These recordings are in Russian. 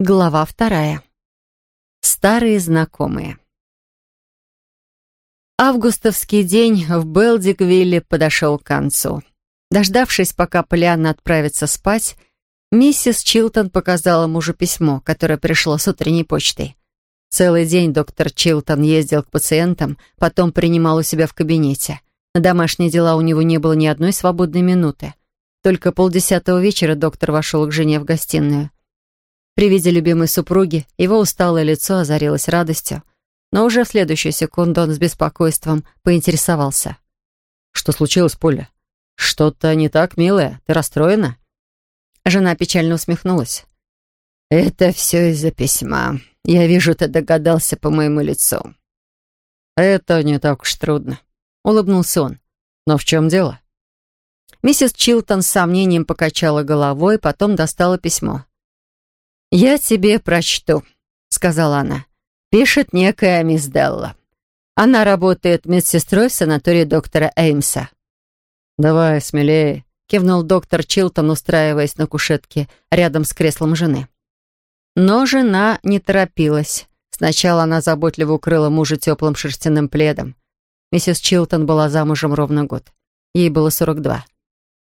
Глава вторая. Старые знакомые. Августовский день в Белдиквилле подошел к концу. Дождавшись, пока Полианна отправится спать, миссис Чилтон показала мужу письмо, которое пришло с утренней почтой. Целый день доктор Чилтон ездил к пациентам, потом принимал у себя в кабинете. На домашние дела у него не было ни одной свободной минуты. Только полдесятого вечера доктор вошел к жене в гостиную. При виде любимой супруги его усталое лицо озарилось радостью, но уже в следующую секунду он с беспокойством поинтересовался. «Что случилось, Поля? Что-то не так, милая? Ты расстроена?» Жена печально усмехнулась. «Это все из-за письма. Я вижу, ты догадался по моему лицу». «Это не так уж трудно», — улыбнулся он. «Но в чем дело?» Миссис Чилтон с сомнением покачала головой, потом достала письмо. «Я тебе прочту», — сказала она. Пишет некая мисс Делла. Она работает медсестрой в санатории доктора Эймса. «Давай, смелее», — кивнул доктор Чилтон, устраиваясь на кушетке рядом с креслом жены. Но жена не торопилась. Сначала она заботливо укрыла мужа теплым шерстяным пледом. Миссис Чилтон была замужем ровно год. Ей было 42.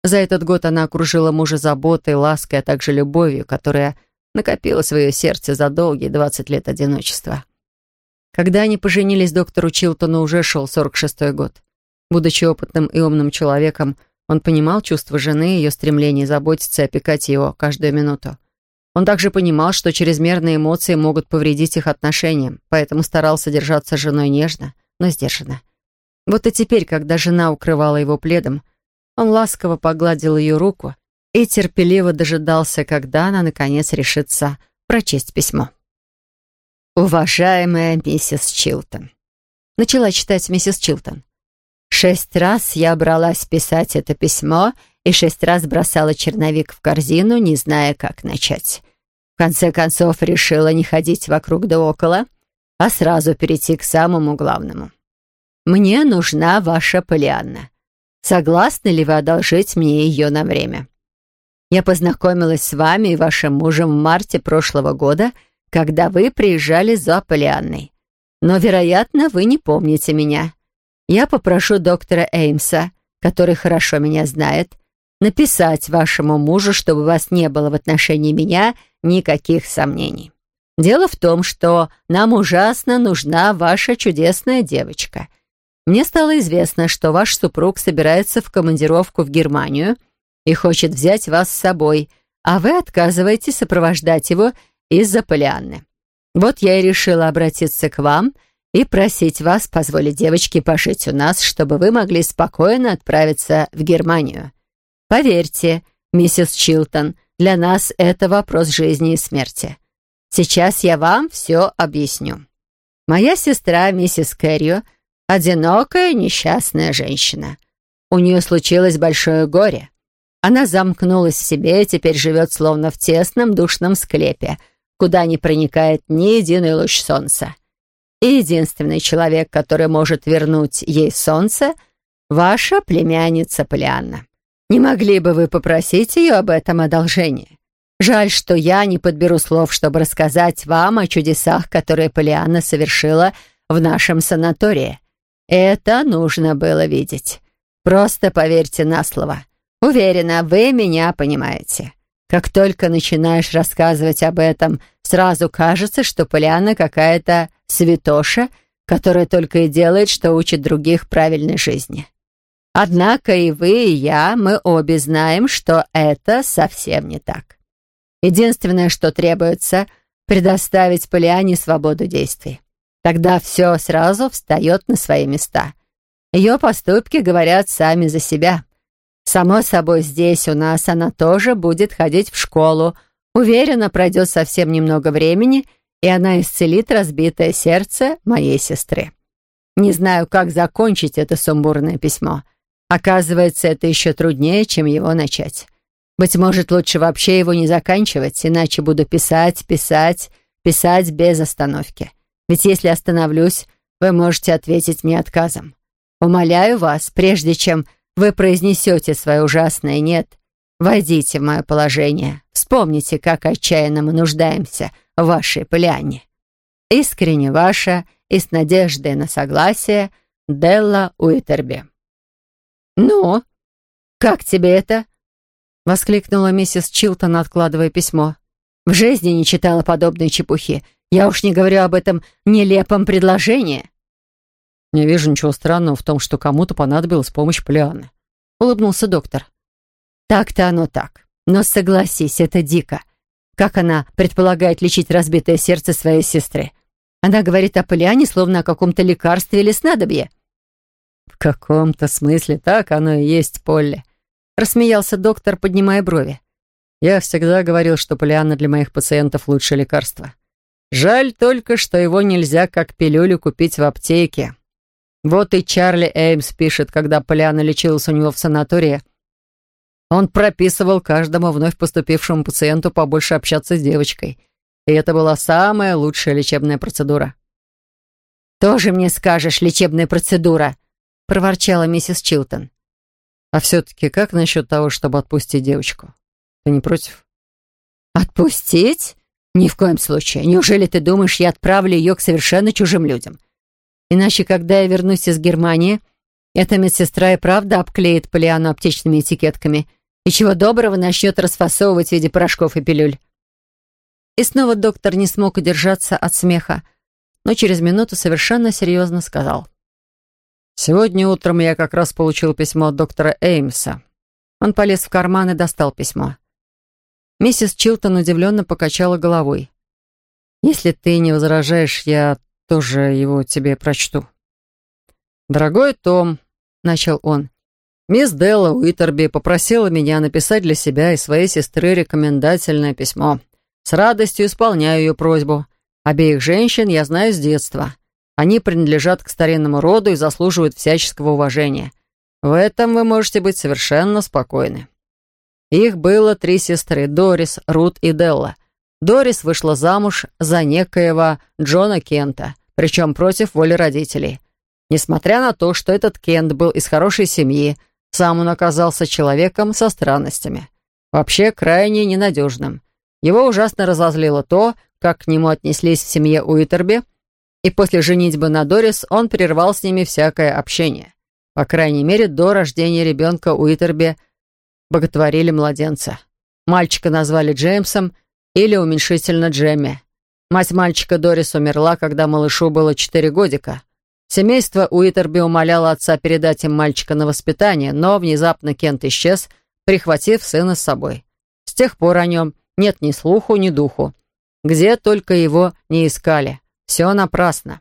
За этот год она окружила мужа заботой, лаской, а также любовью, которая накопила свое сердце за долгие двадцать лет одиночества. Когда они поженились, доктору Чилтону уже шел сорок шестой год. Будучи опытным и умным человеком, он понимал чувства жены и ее стремление заботиться и опекать его каждую минуту. Он также понимал, что чрезмерные эмоции могут повредить их отношениям, поэтому старался держаться с женой нежно, но сдержанно. Вот и теперь, когда жена укрывала его пледом, он ласково погладил ее руку и терпеливо дожидался, когда она, наконец, решится прочесть письмо. «Уважаемая миссис Чилтон», — начала читать миссис Чилтон, «шесть раз я бралась писать это письмо и шесть раз бросала черновик в корзину, не зная, как начать. В конце концов решила не ходить вокруг да около, а сразу перейти к самому главному. Мне нужна ваша Полианна. Согласны ли вы одолжить мне ее на время?» Я познакомилась с вами и вашим мужем в марте прошлого года, когда вы приезжали за Полианной. Но, вероятно, вы не помните меня. Я попрошу доктора Эймса, который хорошо меня знает, написать вашему мужу, чтобы у вас не было в отношении меня никаких сомнений. Дело в том, что нам ужасно нужна ваша чудесная девочка. Мне стало известно, что ваш супруг собирается в командировку в Германию — и хочет взять вас с собой, а вы отказываетесь сопровождать его из-за Полианны. Вот я и решила обратиться к вам и просить вас позволить девочке пожить у нас, чтобы вы могли спокойно отправиться в Германию. Поверьте, миссис Чилтон, для нас это вопрос жизни и смерти. Сейчас я вам все объясню. Моя сестра, миссис Кэррио, одинокая, несчастная женщина. У нее случилось большое горе. Она замкнулась в себе и теперь живет словно в тесном душном склепе, куда не проникает ни единый луч солнца. И единственный человек, который может вернуть ей солнце, ваша племянница Полианна. Не могли бы вы попросить ее об этом одолжении? Жаль, что я не подберу слов, чтобы рассказать вам о чудесах, которые Полианна совершила в нашем санатории. Это нужно было видеть. Просто поверьте на слово. Уверена, вы меня понимаете. Как только начинаешь рассказывать об этом, сразу кажется, что Полиана какая-то святоша, которая только и делает, что учит других правильной жизни. Однако и вы, и я, мы обе знаем, что это совсем не так. Единственное, что требуется, предоставить Полиане свободу действий. Тогда все сразу встает на свои места. Ее поступки говорят сами за себя. Само собой, здесь у нас она тоже будет ходить в школу. Уверена, пройдет совсем немного времени, и она исцелит разбитое сердце моей сестры. Не знаю, как закончить это сумбурное письмо. Оказывается, это еще труднее, чем его начать. Быть может, лучше вообще его не заканчивать, иначе буду писать, писать, писать без остановки. Ведь если остановлюсь, вы можете ответить мне отказом. Умоляю вас, прежде чем вы произнесете свое ужасное «нет», войдите в мое положение. Вспомните, как отчаянно мы нуждаемся в вашей Полианне. Искренне ваша и с надеждой на согласие Делла Уитерби. «Ну, как тебе это?» — воскликнула миссис Чилтон, откладывая письмо. «В жизни не читала подобной чепухи. Я уж не говорю об этом нелепом предложении». «Не вижу ничего странного в том, что кому-то понадобилась помощь Полианы», — улыбнулся доктор. «Так-то оно так. Но согласись, это дико. Как она предполагает лечить разбитое сердце своей сестры? Она говорит о Полиане, словно о каком-то лекарстве или снадобье». «В каком-то смысле так оно и есть, Полли», — рассмеялся доктор, поднимая брови. «Я всегда говорил, что Полианна для моих пациентов лучшее лекарство. Жаль только, что его нельзя как пилюлю купить в аптеке. Вот и Чарли Эймс пишет, когда Полианна лечилась у него в санатории. Он прописывал каждому вновь поступившему пациенту побольше общаться с девочкой. И это была самая лучшая лечебная процедура. «Тоже мне скажешь, лечебная процедура!» проворчала миссис Чилтон. «А все-таки как насчет того, чтобы отпустить девочку? Ты не против?» «Отпустить? Ни в коем случае. Неужели ты думаешь, я отправлю ее к совершенно чужим людям? Иначе, когда я вернусь из Германии, эта медсестра и правда обклеит Полиану аптечными этикетками и чего доброго начнет расфасовывать в виде порошков и пилюль». И снова доктор не смог удержаться от смеха, но через минуту совершенно серьезно сказал. Сегодня утром я как раз получил письмо от доктора Эймса. Он полез в карман и достал письмо. Миссис Чилтон удивленно покачала головой. «Если ты не возражаешь, я тоже его тебе прочту». «Дорогой Том», — начал он, — «мисс Делла Уитерби попросила меня написать для себя и своей сестры рекомендательное письмо. С радостью исполняю ее просьбу. Обеих женщин я знаю с детства. Они принадлежат к старинному роду и заслуживают всяческого уважения. В этом вы можете быть совершенно спокойны. Их было три сестры – Дорис, Рут и Делла. Дорис вышла замуж за некоего Джона Кента, причем против воли родителей. Несмотря на то, что этот Кент был из хорошей семьи, сам он оказался человеком со странностями. Вообще крайне ненадежным. Его ужасно разозлило то, как к нему отнеслись в семье Уитерби – и после женитьбы на Дорис он прервал с ними всякое общение. По крайней мере, до рождения ребенка Уитерби боготворили младенца. Мальчика назвали Джеймсом или уменьшительно Джемми. Мать мальчика Дорис умерла, когда малышу было четыре годика. Семейство Уитерби умоляло отца передать им мальчика на воспитание, но внезапно Кент исчез, прихватив сына с собой. С тех пор о нем нет ни слуху, ни духу. Где только его не искали. Все напрасно.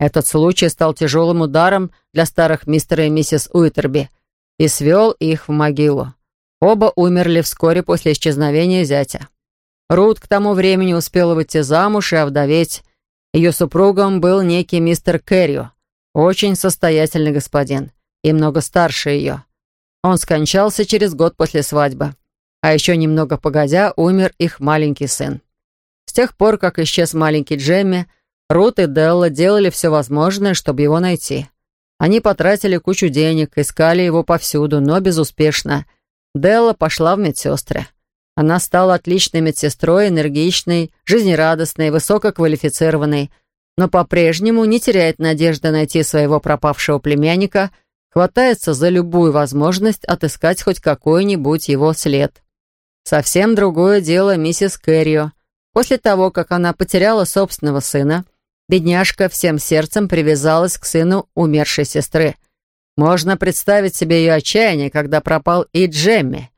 Этот случай стал тяжелым ударом для старых мистера и миссис Уитерби и свел их в могилу. Оба умерли вскоре после исчезновения зятя. Рут к тому времени успела выйти замуж и овдоветь. Ее супругом был некий мистер Кэррио, очень состоятельный господин и много старше ее. Он скончался через год после свадьбы. А еще немного погодя умер их маленький сын. С тех пор, как исчез маленький Джемми, Рут и Делла делали все возможное, чтобы его найти. Они потратили кучу денег, искали его повсюду, но безуспешно. Делла пошла в медсестры. Она стала отличной медсестрой, энергичной, жизнерадостной, высококвалифицированной, но по-прежнему не теряет надежды найти своего пропавшего племянника, хватается за любую возможность отыскать хоть какой-нибудь его след. Совсем другое дело миссис Кэррио. После того, как она потеряла собственного сына, Бедняжка всем сердцем привязалась к сыну умершей сестры. Можно представить себе ее отчаяние, когда пропал и Джемми.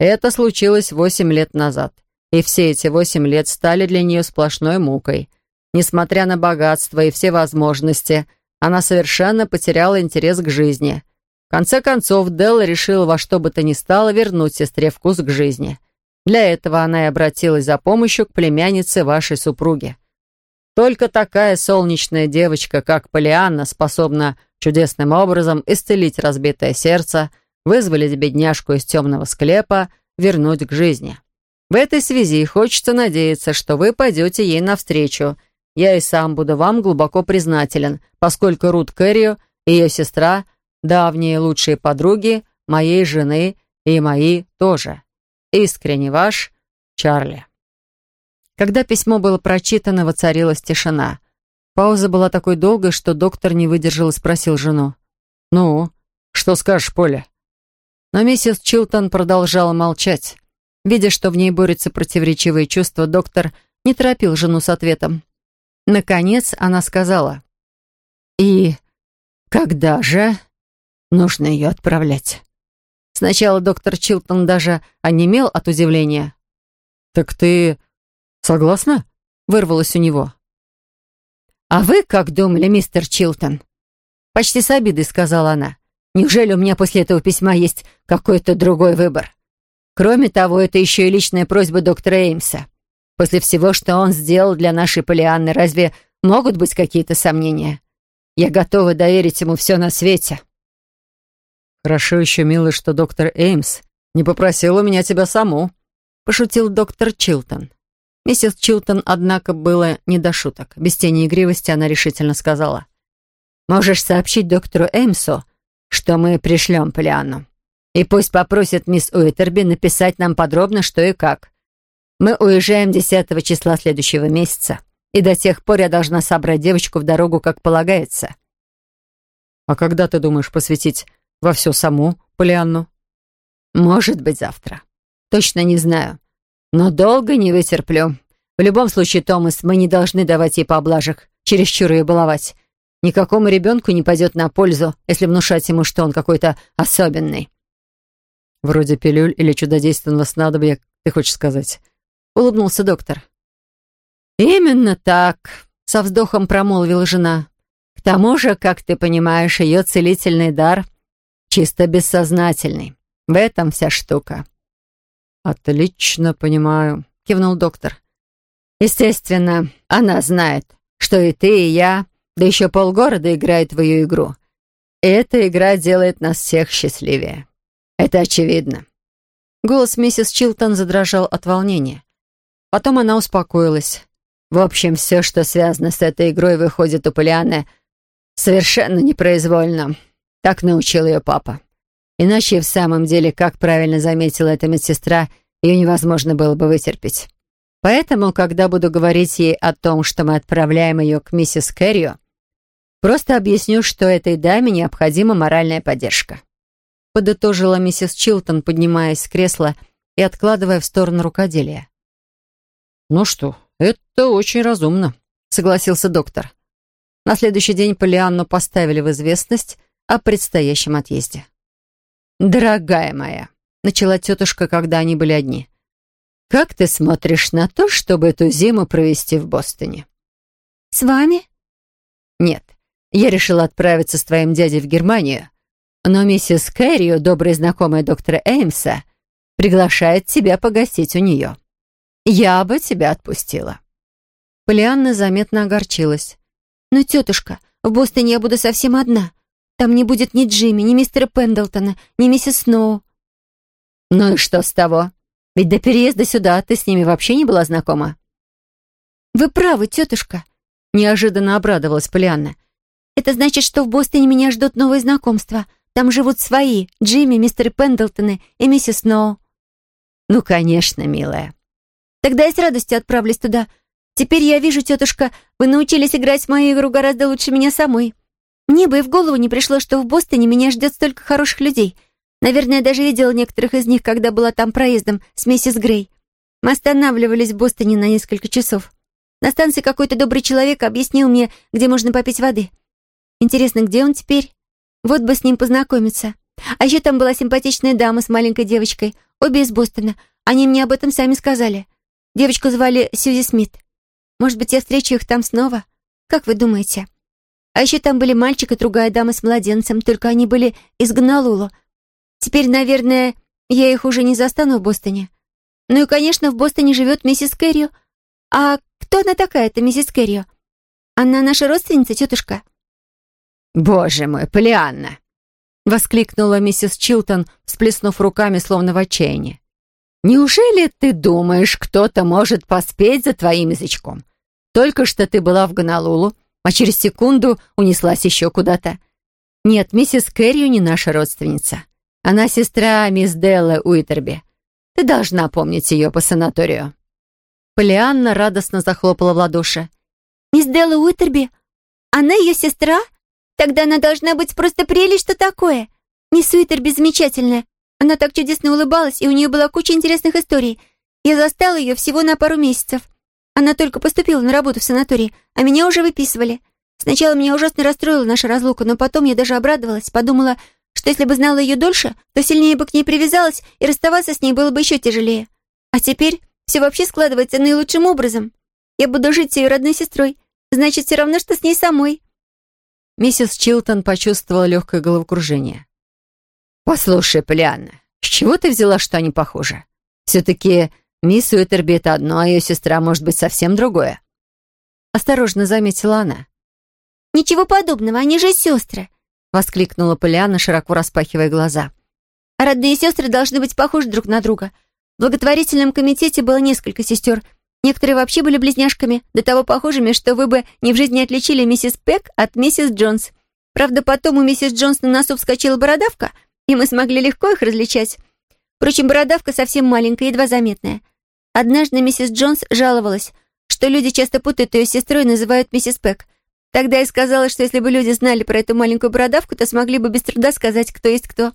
Это случилось восемь лет назад, и все эти восемь лет стали для нее сплошной мукой. Несмотря на богатство и все возможности, она совершенно потеряла интерес к жизни. В конце концов, Делла решила во что бы то ни стало вернуть сестре вкус к жизни. Для этого она и обратилась за помощью к племяннице вашей супруги. Только такая солнечная девочка, как Полианна, способна чудесным образом исцелить разбитое сердце, вызволить бедняжку из темного склепа, вернуть к жизни. В этой связи хочется надеяться, что вы пойдете ей навстречу. Я и сам буду вам глубоко признателен, поскольку Рут Кэррио и ее сестра – давние лучшие подруги моей жены и мои тоже. Искренне ваш, Чарли. Когда письмо было прочитано, воцарилась тишина. Пауза была такой долгой, что доктор не выдержал и спросил жену. «Ну, что скажешь, Поля?» Но миссис Чилтон продолжала молчать. Видя, что в ней борются противоречивые чувства, доктор не торопил жену с ответом. Наконец она сказала. «И когда же нужно ее отправлять?» Сначала доктор Чилтон даже онемел от удивления. «Так ты согласна?» — вырвалось у него. «А вы как думали, мистер Чилтон?» Почти с обидой сказала она. «Неужели у меня после этого письма есть какой-то другой выбор? Кроме того, это еще и личная просьба доктора Эймса. После всего, что он сделал для нашей Полианны, разве могут быть какие-то сомнения? Я готова доверить ему все на свете». «Хорошо еще, милый, что доктор Эймс не попросил у меня тебя саму», — пошутил доктор Чилтон. Миссис Чилтон, однако, было не до шуток. Без тени игривости она решительно сказала. «Можешь сообщить доктору Эймсу, что мы пришлем Полианну. И пусть попросит мисс Уитерби написать нам подробно, что и как. Мы уезжаем 10 числа следующего месяца, и до тех пор я должна собрать девочку в дорогу, как полагается». «А когда ты думаешь посвятить во все саму Полианну?» «Может быть, завтра. Точно не знаю. Но долго не вытерплю. В любом случае, Томас, мы не должны давать ей поблажек, чересчур ее баловать. Никакому ребенку не пойдет на пользу, если внушать ему, что он какой-то особенный». «Вроде пилюль или чудодейственного снадобья, ты хочешь сказать?» — улыбнулся доктор. «Именно так», — со вздохом промолвила жена. «К тому же, как ты понимаешь, ее целительный дар — чисто бессознательный. В этом вся штука». «Отлично понимаю», — кивнул доктор. «Естественно, она знает, что и ты, и я, да еще полгорода играет в ее игру. Эта игра делает нас всех счастливее. Это очевидно». Голос миссис Чилтон задрожал от волнения. Потом она успокоилась. «В общем, все, что связано с этой игрой, выходит у Полианы совершенно непроизвольно. Так научил ее папа. Иначе в самом деле, как правильно заметила эта медсестра, ее невозможно было бы вытерпеть. Поэтому, когда буду говорить ей о том, что мы отправляем ее к миссис Кэррио, просто объясню, что этой даме необходима моральная поддержка. Подытожила миссис Чилтон, поднимаясь с кресла и откладывая в сторону рукоделия. «Ну что, это очень разумно», — согласился доктор. На следующий день Полианну поставили в известность о предстоящем отъезде. «Дорогая моя», — начала тетушка, когда они были одни, «как ты смотришь на то, чтобы эту зиму провести в Бостоне?» «С вами?» «Нет, я решила отправиться с твоим дядей в Германию, но миссис Кэррио, добрая знакомая доктора Эймса, приглашает тебя погостить у нее. Я бы тебя отпустила». Полианна заметно огорчилась. «Но, тетушка, в Бостоне я буду совсем одна. Там не будет ни Джимми, ни мистера Пендлтона, ни миссис Сноу». «Ну и что с того? Ведь до переезда сюда ты с ними вообще не была знакома?» «Вы правы, тетушка», — неожиданно обрадовалась Полианна. «Это значит, что в Бостоне меня ждут новые знакомства. Там живут свои, Джимми, мистер Пендлтоны и миссис Сноу». «Ну, конечно, милая». «Тогда я с радостью отправлюсь туда. Теперь я вижу, тетушка, вы научились играть в мою игру гораздо лучше меня самой. Мне бы и в голову не пришло, что в Бостоне меня ждет столько хороших людей. Наверное, я даже видела некоторых из них, когда была там проездом с миссис Грей. Мы останавливались в Бостоне на несколько часов. На станции какой-то добрый человек объяснил мне, где можно попить воды. Интересно, где он теперь? Вот бы с ним познакомиться. А еще там была симпатичная дама с маленькой девочкой, обе из Бостона. Они мне об этом сами сказали. Девочку звали Сьюзи Смит. Может быть, я встречу их там снова? Как вы думаете?» А еще там были мальчик и другая дама с младенцем, только они были из Гонолулу. Теперь, наверное, я их уже не застану в Бостоне. Ну и, конечно, в Бостоне живет миссис Кэррио. А кто она такая, эта миссис Кэррио? Она наша родственница, тетушка?» «Боже мой, Полианна!» — воскликнула миссис Чилтон, всплеснув руками, словно в отчаянии. «Неужели ты думаешь, кто-то может поспеть за твоим язычком? Только что ты была в Гонолулу, а через секунду унеслась еще куда-то. Нет, миссис Кэррио не наша родственница. Она сестра мисс Делла Уитерби. Ты должна помнить ее по санаторию». Полианна радостно захлопала в ладоши. «Мисс Делла Уитерби? Она ее сестра? Тогда она должна быть просто прелесть, что такое. Мисс Уитерби замечательная. Она так чудесно улыбалась, и у нее была куча интересных историй. Я застала ее всего на пару месяцев. Она только поступила на работу в санатории, а меня уже выписывали. Сначала меня ужасно расстроила наша разлука, но потом я даже обрадовалась, подумала, что если бы знала ее дольше, то сильнее бы к ней привязалась, и расставаться с ней было бы еще тяжелее. А теперь все вообще складывается наилучшим образом. Я буду жить с ее родной сестрой. Значит, все равно, что с ней самой». Миссис Чилтон почувствовала легкое головокружение. «Послушай, Полианна, с чего ты взяла, что они похожи? Все-таки мисс Уитерби — это одно, а ее сестра может быть совсем другое». Осторожно заметила она. «Ничего подобного, они же сестры», — воскликнула Полианна, широко распахивая глаза. «А родные сестры должны быть похожи друг на друга. В благотворительном комитете было несколько сестер. Некоторые вообще были близняшками, до того похожими, что вы бы ни в жизни отличили миссис Пек от миссис Джонс. Правда, потом у миссис Джонс на носу вскочила бородавка, и мы смогли легко их различать. Впрочем, бородавка совсем маленькая, едва заметная. Однажды миссис Джонс жаловалась, что люди часто путают ее с сестрой и называют миссис Пек. Тогда я сказала, что если бы люди знали про эту маленькую бородавку, то смогли бы без труда сказать, кто есть кто.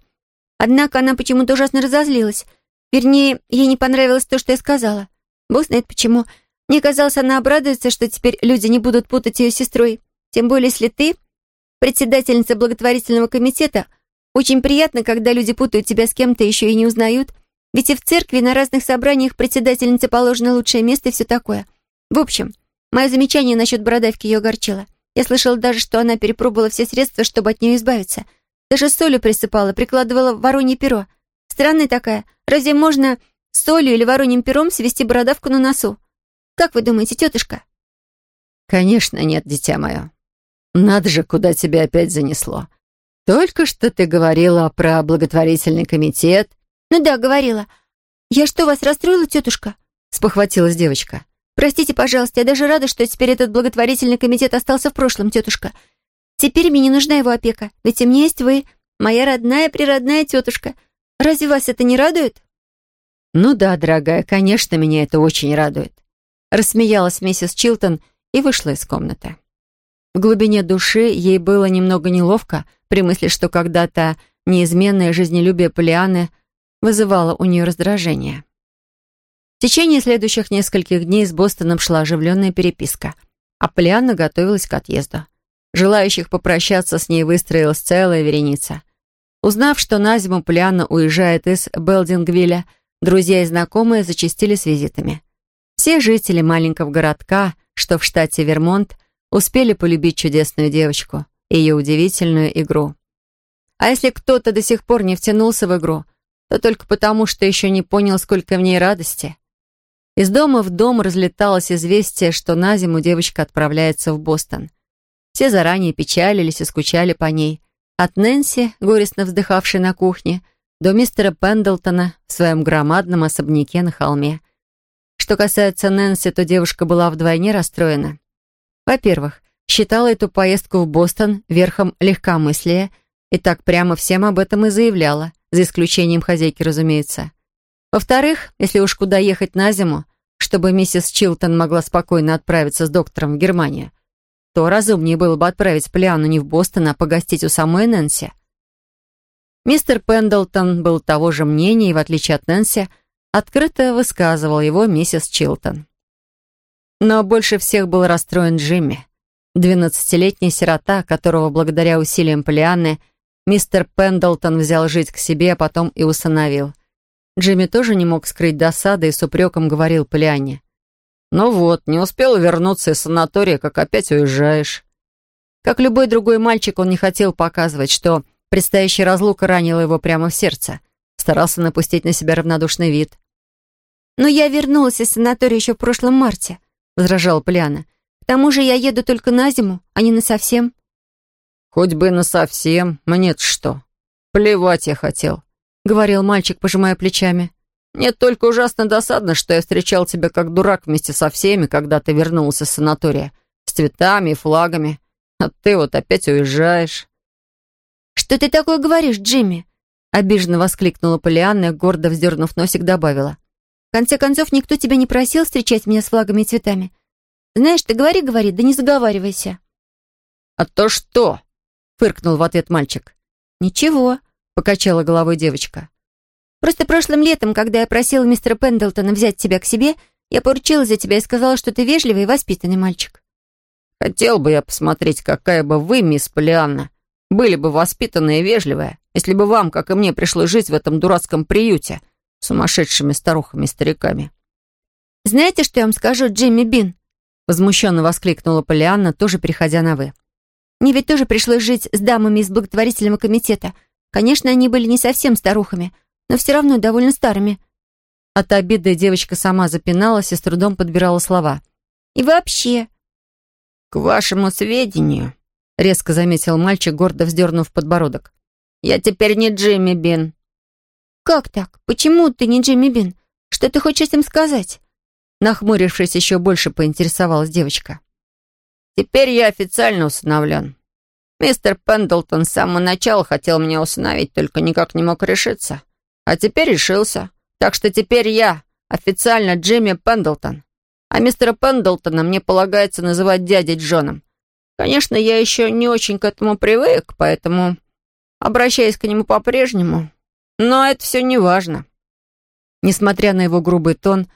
Однако она почему-то ужасно разозлилась. Вернее, ей не понравилось то, что я сказала. Бог знает почему. Мне казалось, она обрадуется, что теперь люди не будут путать ее с сестрой. Тем более, если ты, председательница благотворительного комитета, очень приятно, когда люди путают тебя с кем-то еще и не узнают. Ведь и в церкви, на разных собраниях председательнице положено лучшее место и все такое. В общем, мое замечание насчет бородавки ее огорчило. Я слышала даже, что она перепробовала все средства, чтобы от нее избавиться. Даже солью присыпала, прикладывала воронье перо. Странная такая. Разве можно солью или вороньим пером свести бородавку на носу? Как вы думаете, тетушка? Конечно нет, дитя мое. Надо же, куда тебя опять занесло. Только что ты говорила про благотворительный комитет. Ну да, говорила. Я что, вас расстроила, тетушка? Спохватилась девочка. Простите, пожалуйста, я даже рада, что теперь этот благотворительный комитет остался в прошлом, тетушка. Теперь мне не нужна его опека, ведь у меня есть вы, моя родная природная тетушка. Разве вас это не радует?» «Ну да, дорогая, конечно, меня это очень радует», рассмеялась миссис Чилтон и вышла из комнаты. В глубине души ей было немного неловко при мысли, что когда-то неизменное жизнелюбие Полианы вызывало у нее раздражение. В течение следующих нескольких дней с Бостоном шла оживленная переписка, а Полианна готовилась к отъезду. Желающих попрощаться с ней выстроилась целая вереница. Узнав, что на зиму Полианна уезжает из Белдингвилля, друзья и знакомые зачастили с визитами. Все жители маленького городка, что в штате Вермонт, успели полюбить чудесную девочку и ее удивительную игру. А если кто-то до сих пор не втянулся в игру, то только потому, что еще не понял, сколько в ней радости. Из дома в дом разлеталось известие, что на зиму девочка отправляется в Бостон. Все заранее печалились и скучали по ней, от Нэнси, горестно вздыхавшей на кухне, до мистера Пендлтона в своем громадном особняке на холме. Что касается Нэнси, то девушка была вдвойне расстроена. Во-первых, считала эту поездку в Бостон верхом легкомыслия и так прямо всем об этом и заявляла, за исключением хозяйки, разумеется. Во-вторых, если уж куда ехать на зиму, чтобы миссис Чилтон могла спокойно отправиться с доктором в Германию, то разумнее было бы отправить Полиану не в Бостон, а погостить у самой Нэнси. Мистер Пендлтон был того же мнения и, в отличие от Нэнси, открыто высказывал его миссис Чилтон. Но больше всех был расстроен Джимми, двенадцатилетний сирота, которого благодаря усилиям Полианны мистер Пендлтон взял жить к себе, а потом и усыновил. Джимми тоже не мог скрыть досады и с упреком говорил Полианне. «Ну вот, не успел вернуться из санатория, как опять уезжаешь». Как любой другой мальчик, он не хотел показывать, что предстоящая разлука ранила его прямо в сердце. Старался напустить на себя равнодушный вид. «Но я вернулась из санатория еще в прошлом марте», — возражала Поляна. «К тому же я еду только на зиму, а не на совсем». «Хоть бы на совсем, мне-то что? Плевать я хотел», — говорил мальчик, пожимая плечами. Мне только ужасно досадно, что я встречал тебя как дурак вместе со всеми, когда ты вернулся с санатория. С цветами и флагами. А ты вот опять уезжаешь». «Что ты такое говоришь, Джимми?» Обиженно воскликнула Полианна, гордо вздернув носик, добавила. конце концов, никто тебя не просил встречать меня с флагами и цветами. Знаешь, ты говори-говори, да не заговаривайся». «А то что?» — фыркнул в ответ мальчик. «Ничего», — покачала головой девочка. «Просто прошлым летом, когда я просила мистера Пендлтона взять тебя к себе, я поручила за тебя и сказала, что ты вежливый и воспитанный мальчик». «Хотел бы я посмотреть, какая бы вы, мисс Полианна, были бы воспитанные и вежливые, если бы вам, как и мне, пришлось жить в этом дурацком приюте с сумасшедшими старухами-стариками». «Знаете, что я вам скажу, Джимми Бин?» Возмущенно воскликнула Полианна, тоже переходя на «вы». «Мне ведь тоже пришлось жить с дамами из благотворительного комитета. Конечно, они были не совсем старухами, но все равно довольно старыми». От обиды девочка сама запиналась и с трудом подбирала слова. «И вообще...» «К вашему сведению», — резко заметил мальчик, гордо вздернув подбородок. «Я теперь не Джимми Бин». «Как так? Почему ты не Джимми Бин? Что ты хочешь этим сказать?» Нахмурившись еще больше, поинтересовалась девочка. «Теперь я официально усыновлен. Мистер Пендлтон с самого начала хотел меня усыновить, только никак не мог решиться. А теперь решился. Так что теперь я официально Джимми Пендлтон. А мистера Пендлтона мне полагается называть дядей Джоном. Конечно, я еще не очень к этому привык, поэтому обращаюсь к нему по-прежнему. Но это все не важно». Несмотря на его грубый тон,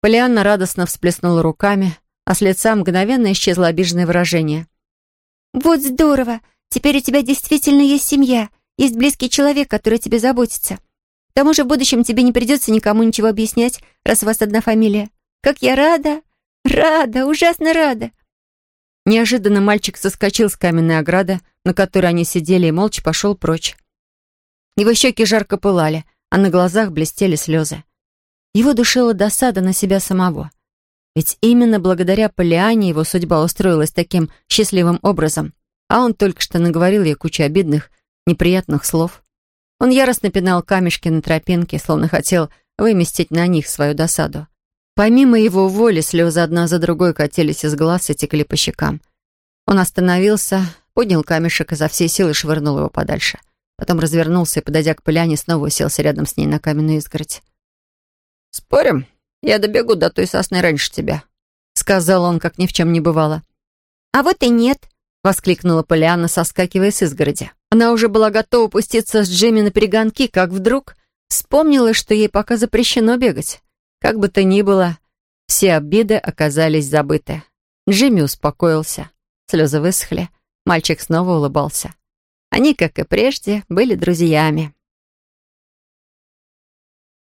Полианна радостно всплеснула руками, а с лица мгновенно исчезло обиженное выражение. «Вот здорово! Теперь у тебя действительно есть семья, есть близкий человек, который тебе заботится. К тому же в будущем тебе не придется никому ничего объяснять, раз у вас одна фамилия. Как я рада! Рада, ужасно рада!» Неожиданно мальчик соскочил с каменной ограды, на которой они сидели, и молча пошел прочь. Его щеки жарко пылали, а на глазах блестели слезы. Его душила досада на себя самого. Ведь именно благодаря Полиане его судьба устроилась таким счастливым образом, а он только что наговорил ей кучу обидных, неприятных слов. Он яростно пинал камешки на тропинке, словно хотел выместить на них свою досаду. Помимо его воли, слезы одна за другой катились из глаз и текли по щекам. Он остановился, поднял камешек и за всей силы швырнул его подальше. Потом развернулся и, подойдя к поляне, снова уселся рядом с ней на каменную изгородь. «Спорим, я добегу до той сосны раньше тебя», — сказал он, как ни в чем не бывало. «А вот и нет», — воскликнула Полианна, соскакивая с изгороди. Она уже была готова пуститься с Джимми на перегонки, как вдруг вспомнила, что ей пока запрещено бегать. Как бы то ни было, все обиды оказались забыты. Джимми успокоился. Слезы высохли. Мальчик снова улыбался. Они, как и прежде, были друзьями.